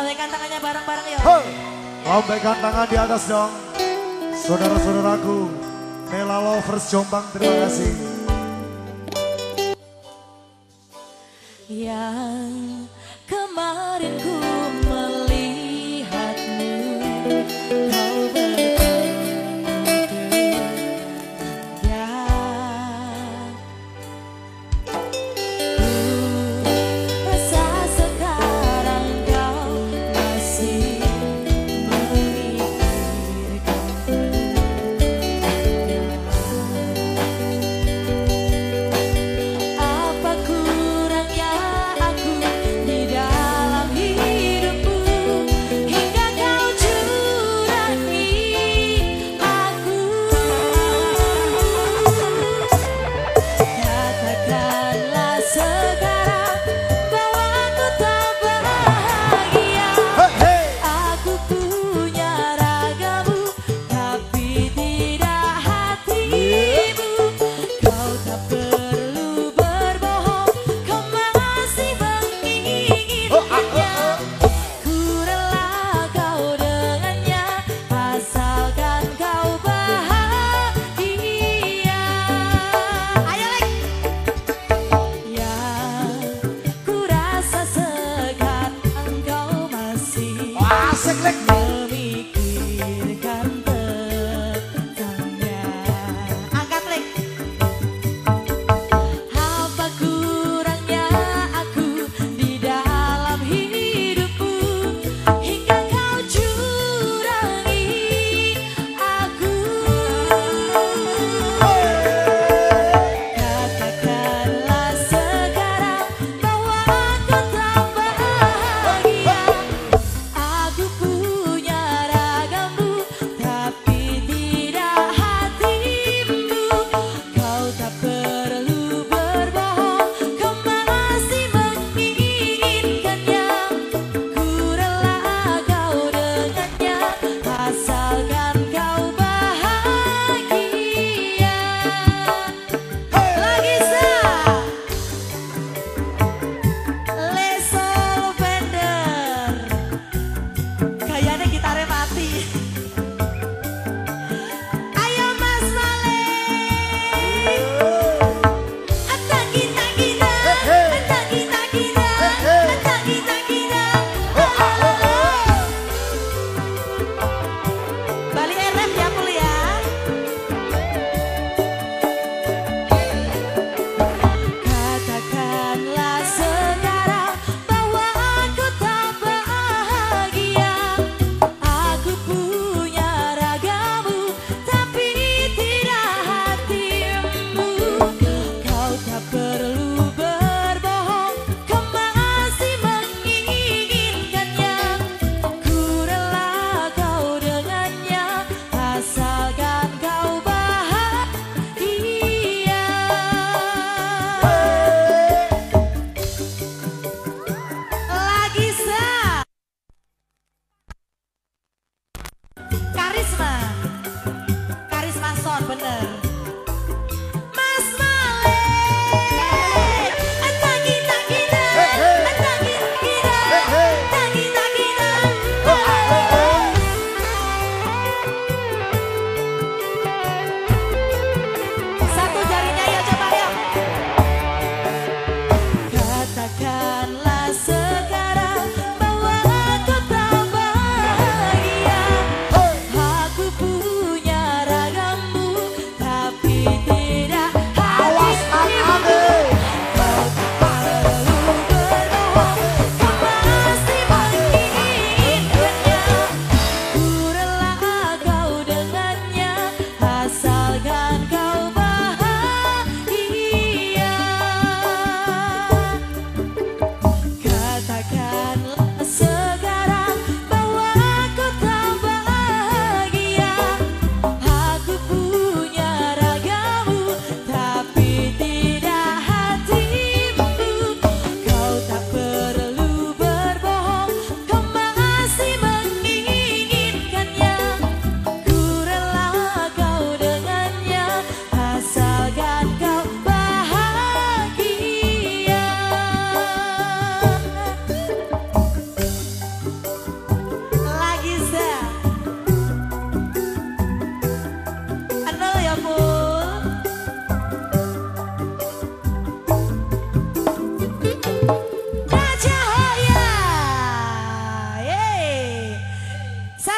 Lambaikan tangannya bareng-bareng ya, yuk. Hey. Lambaikan tangan di atas dong. Saudara-saudaraku, Mela Lovers Jombang, terima kasih. Yang kemarin ku melihatmu like me. dan